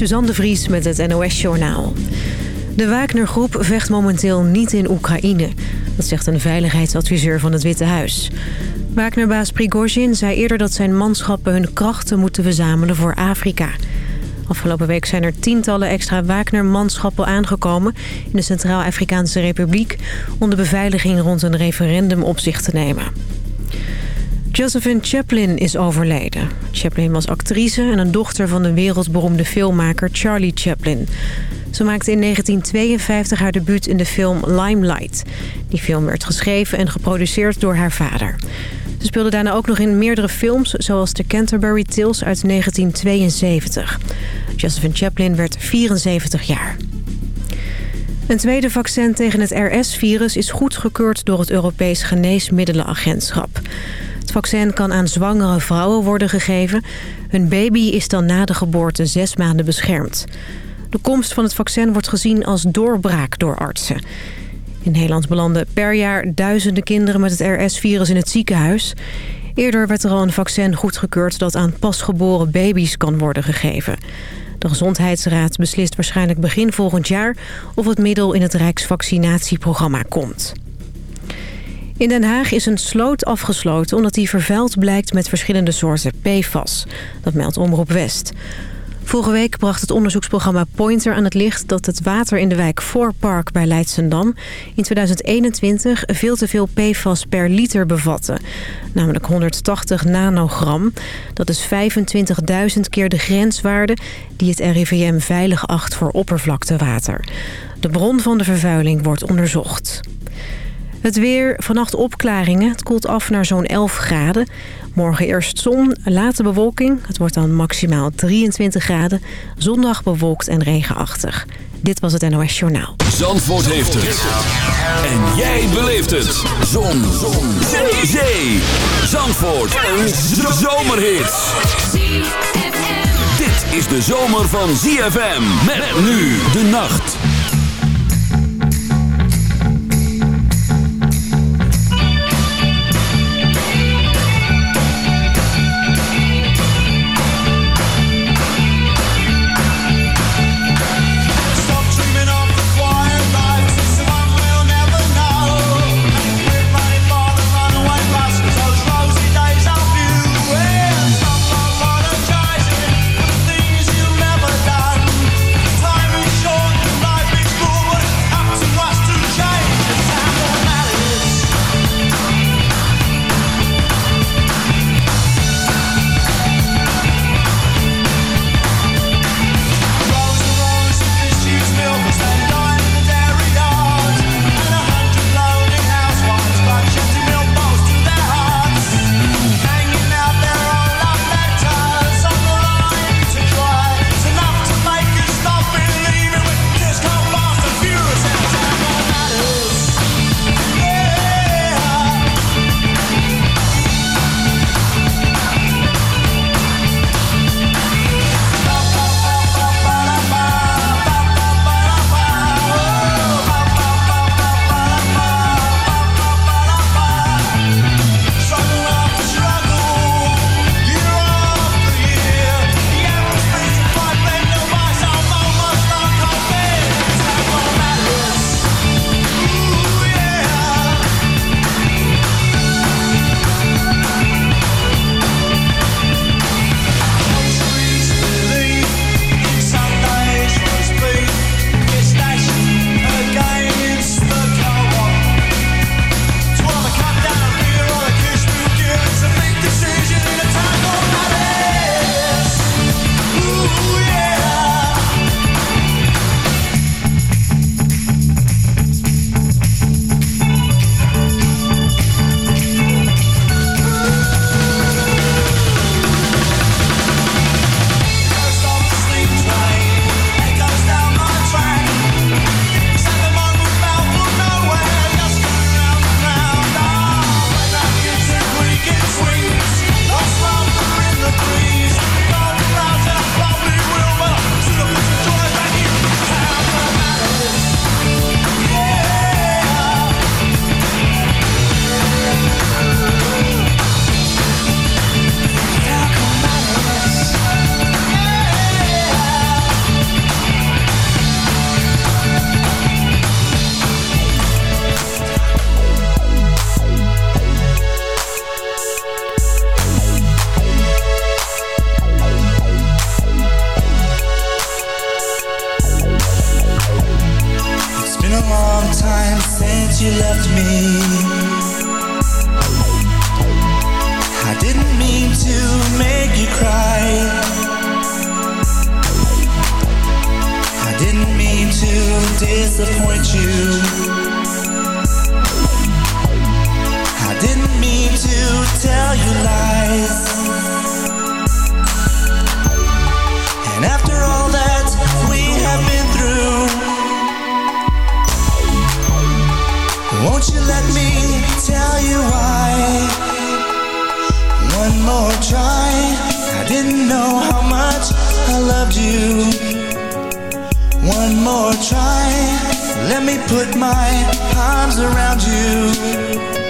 Suzanne de Vries met het NOS Journaal. De Wagner-groep vecht momenteel niet in Oekraïne. Dat zegt een veiligheidsadviseur van het Witte Huis. Wagner-baas Prigozhin zei eerder dat zijn manschappen hun krachten moeten verzamelen voor Afrika. Afgelopen week zijn er tientallen extra Wagner-manschappen aangekomen... in de Centraal-Afrikaanse Republiek... om de beveiliging rond een referendum op zich te nemen. Josephine Chaplin is overleden. Chaplin was actrice en een dochter van de wereldberoemde filmmaker Charlie Chaplin. Ze maakte in 1952 haar debuut in de film Limelight. Die film werd geschreven en geproduceerd door haar vader. Ze speelde daarna ook nog in meerdere films, zoals The Canterbury Tales uit 1972. Josephine Chaplin werd 74 jaar. Een tweede vaccin tegen het RS-virus is goedgekeurd door het Europees Geneesmiddelenagentschap. Het vaccin kan aan zwangere vrouwen worden gegeven. Hun baby is dan na de geboorte zes maanden beschermd. De komst van het vaccin wordt gezien als doorbraak door artsen. In Nederland belanden per jaar duizenden kinderen met het RS-virus in het ziekenhuis. Eerder werd er al een vaccin goedgekeurd dat aan pasgeboren baby's kan worden gegeven. De Gezondheidsraad beslist waarschijnlijk begin volgend jaar of het middel in het Rijksvaccinatieprogramma komt. In Den Haag is een sloot afgesloten omdat die vervuild blijkt met verschillende soorten PFAS. Dat meldt Omroep West. Vorige week bracht het onderzoeksprogramma Pointer aan het licht... dat het water in de wijk Voorpark bij Leidsendam in 2021 veel te veel PFAS per liter bevatte. Namelijk 180 nanogram. Dat is 25.000 keer de grenswaarde die het RIVM veilig acht voor oppervlaktewater. De bron van de vervuiling wordt onderzocht. Het weer, vannacht opklaringen. Het koelt af naar zo'n 11 graden. Morgen eerst zon, late bewolking. Het wordt dan maximaal 23 graden. Zondag bewolkt en regenachtig. Dit was het NOS Journaal. Zandvoort heeft het. En jij beleeft het. Zon. zon. Zee. Zee. Zandvoort. Een zomerhit. Dit is de zomer van ZFM. Met nu de nacht. Tell you lies. And after all that we have been through, won't you let me tell you why? One more try. I didn't know how much I loved you. One more try. Let me put my arms around you.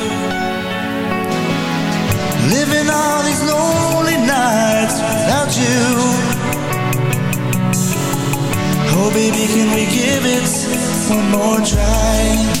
Lonely nights without you. Oh baby, can we give it one more try?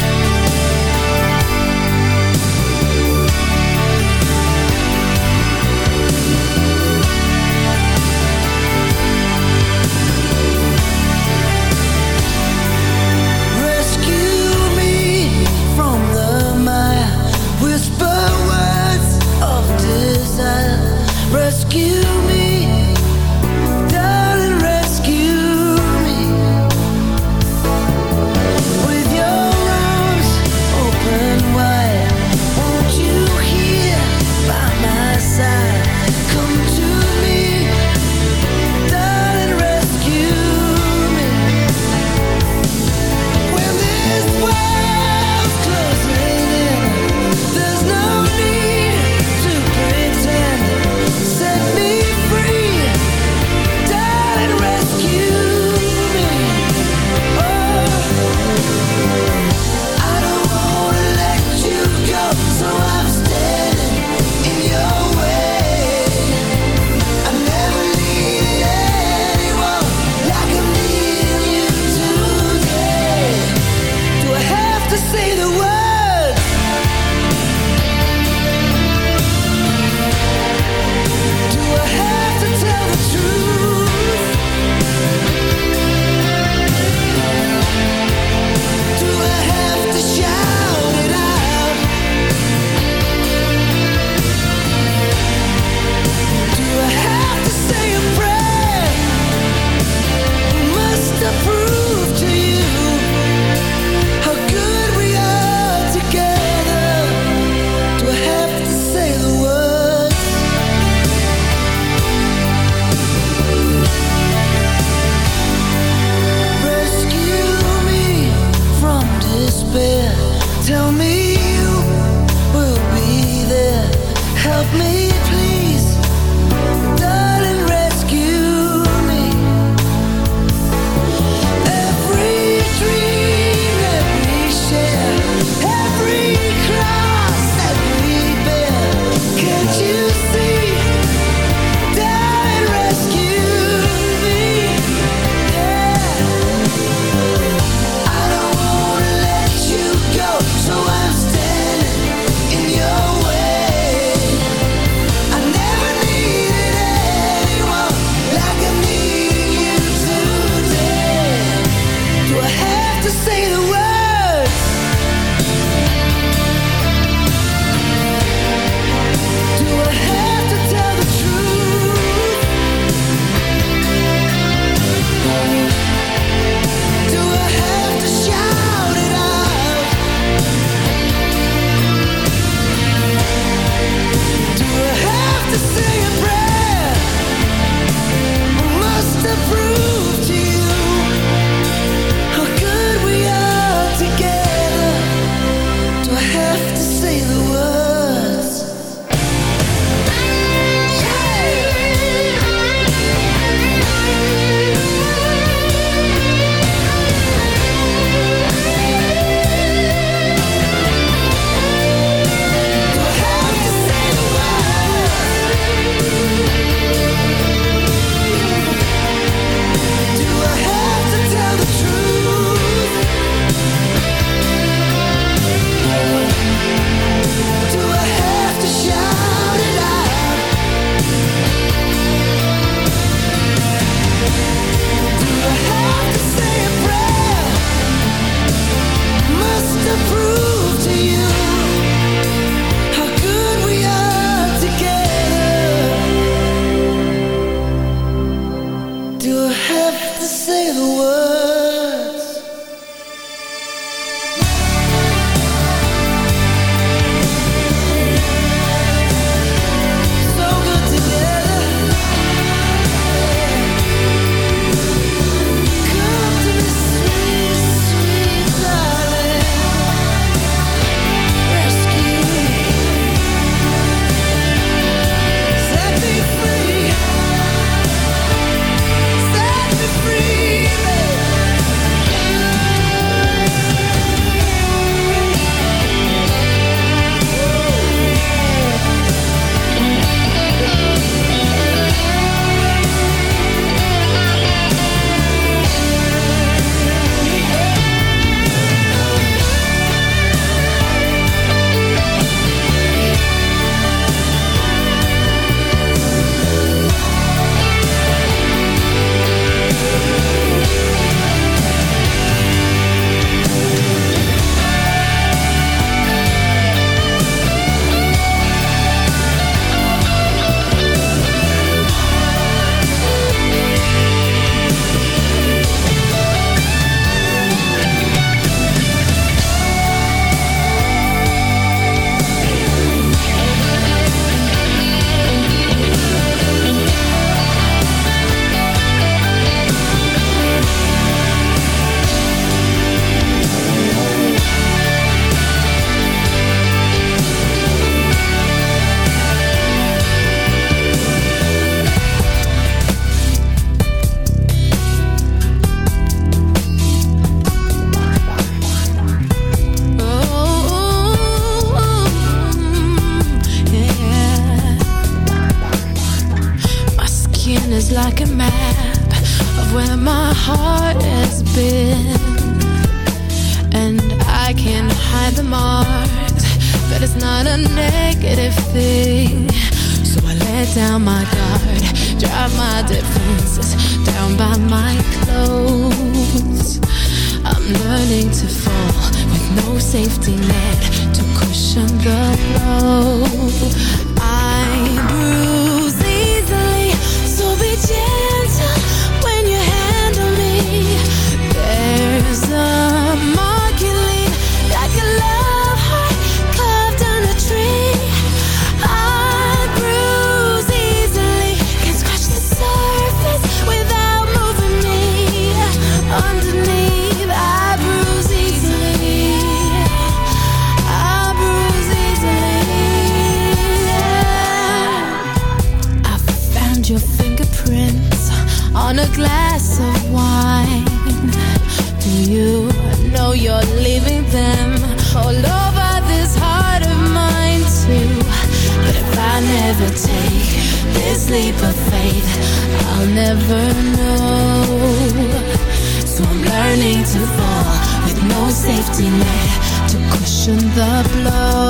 Cushion the blow.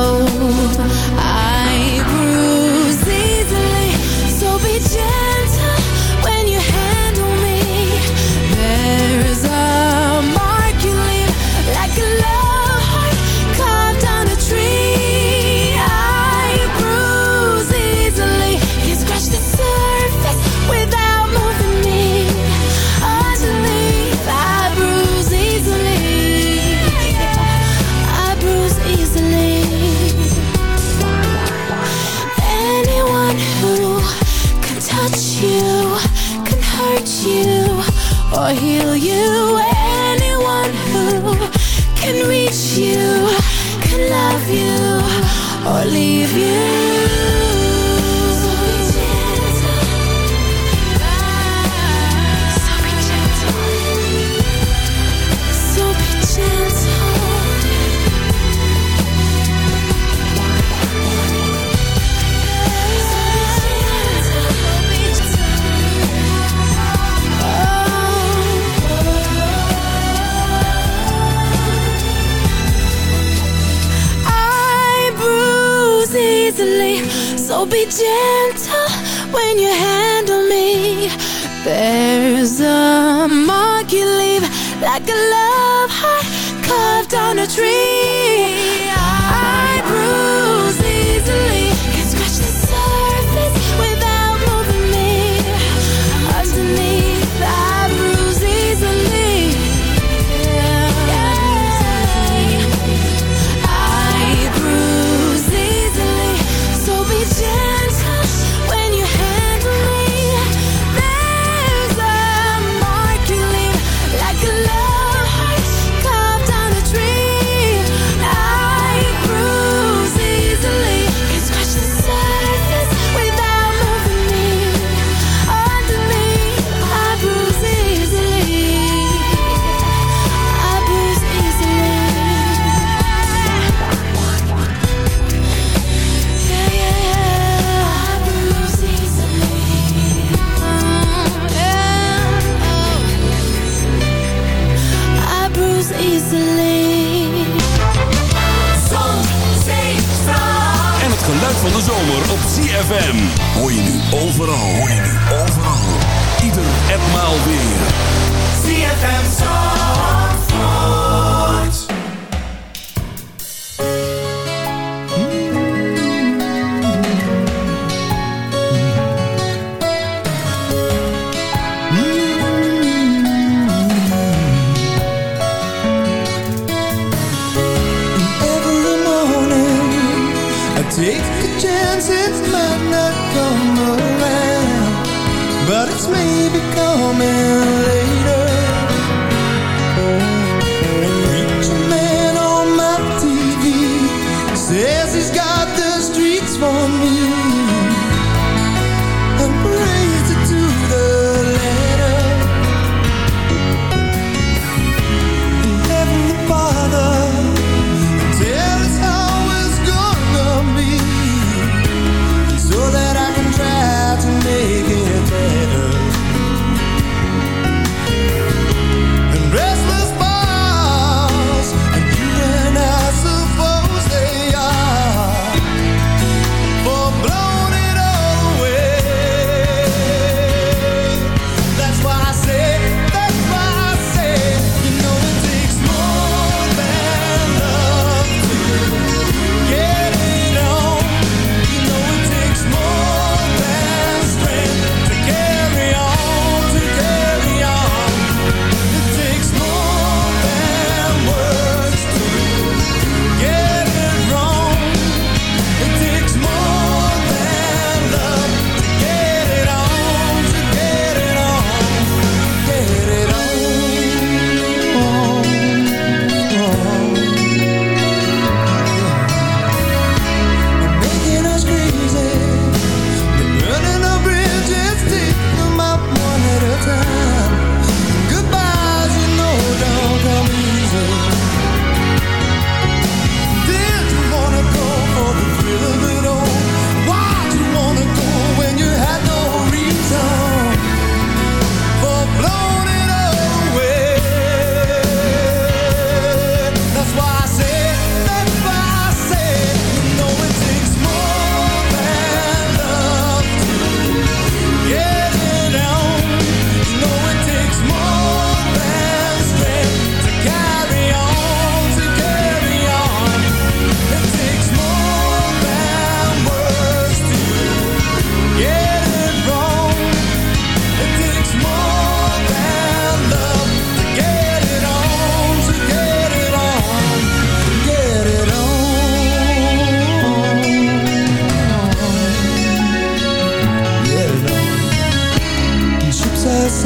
Tree.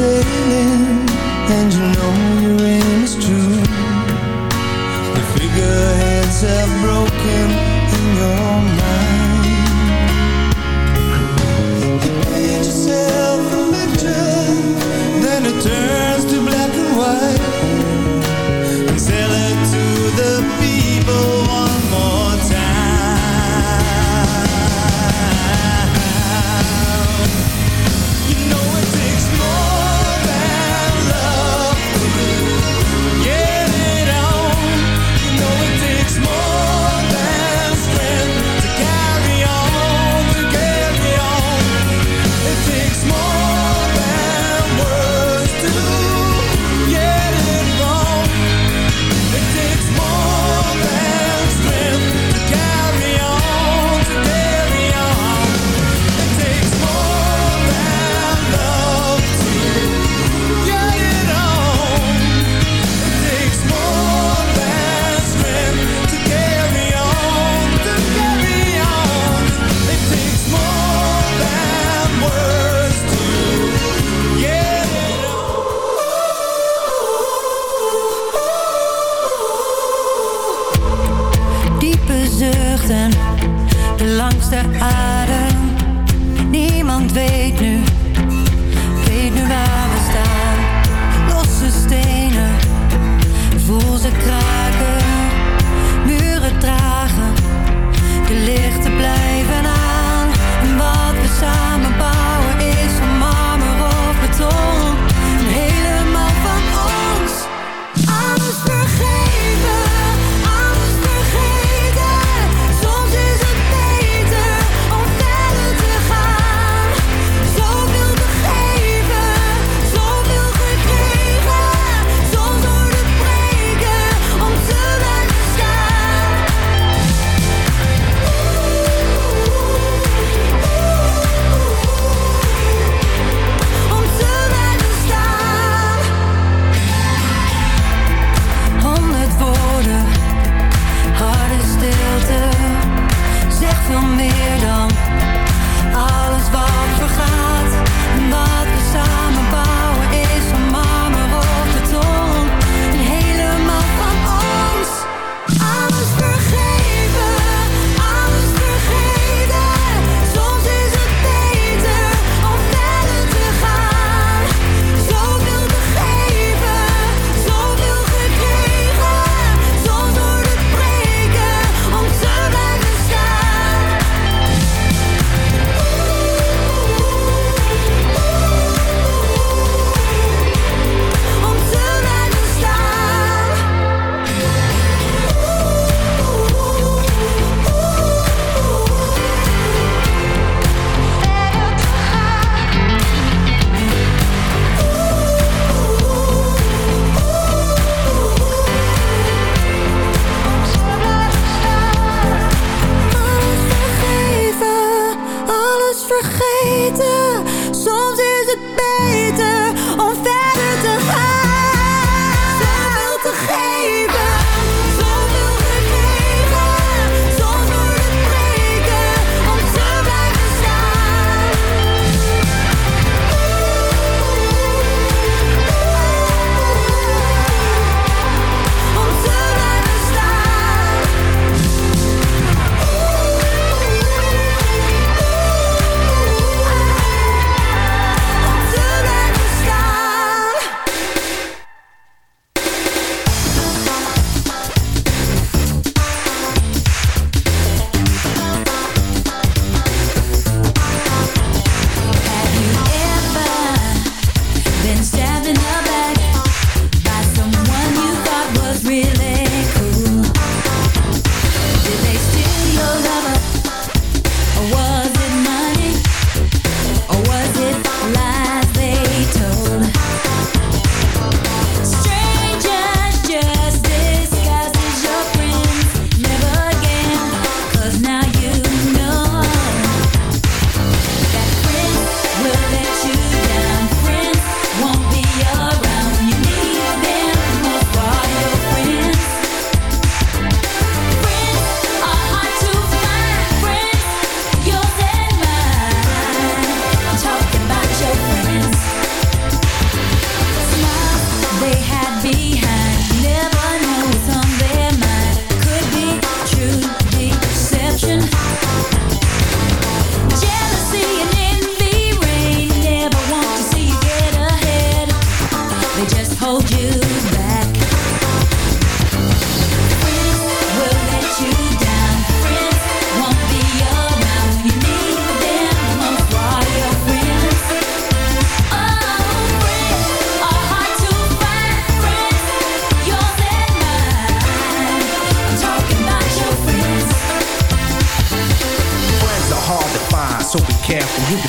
Sailing, and you know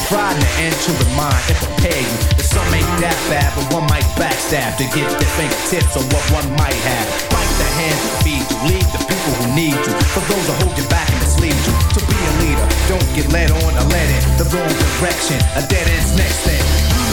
You can try to the mind and prepare you. That some ain't that bad, but one might backstab to get their fingertips on what one might have. Bite the hand that feed you, lead the people who need you. For those who hold you back and mislead you. To be a leader, don't get led on or led in the wrong direction. A dead end's next thing.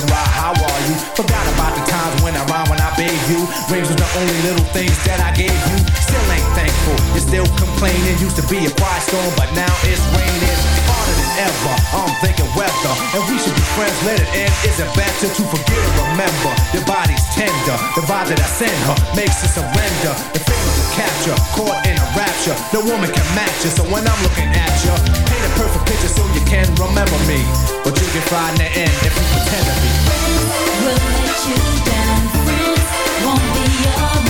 And why, how are you? Forgot about the times when I rhymed when I bathed you. Rings was the only little things that I gave you. Still ain't thankful, you're still complaining. Used to be a quiet storm, but now it's raining. Harder than ever, I'm thinking weather. And we should be friends, let it end. Is it better to forget or remember? Your body's tender, the vibe that I send her makes her surrender. The feelings of capture, caught in a rapture. No woman can match you, so when I'm looking at you, paint a perfect picture so you can remember me. But you can find the end if you pretend to be. Will let you down. Friends won't be around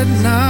at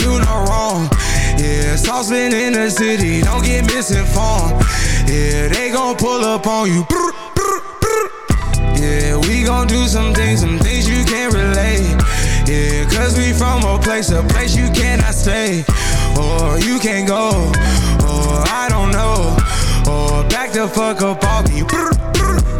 Do no wrong. Yeah, saucepan in the city, don't get misinformed. Yeah, they gon' pull up on you. Yeah, we gon' do some things, some things you can't relate. Yeah, cause we from a place, a place you cannot stay. Or you can't go, or I don't know. Or back the fuck up off me.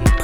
the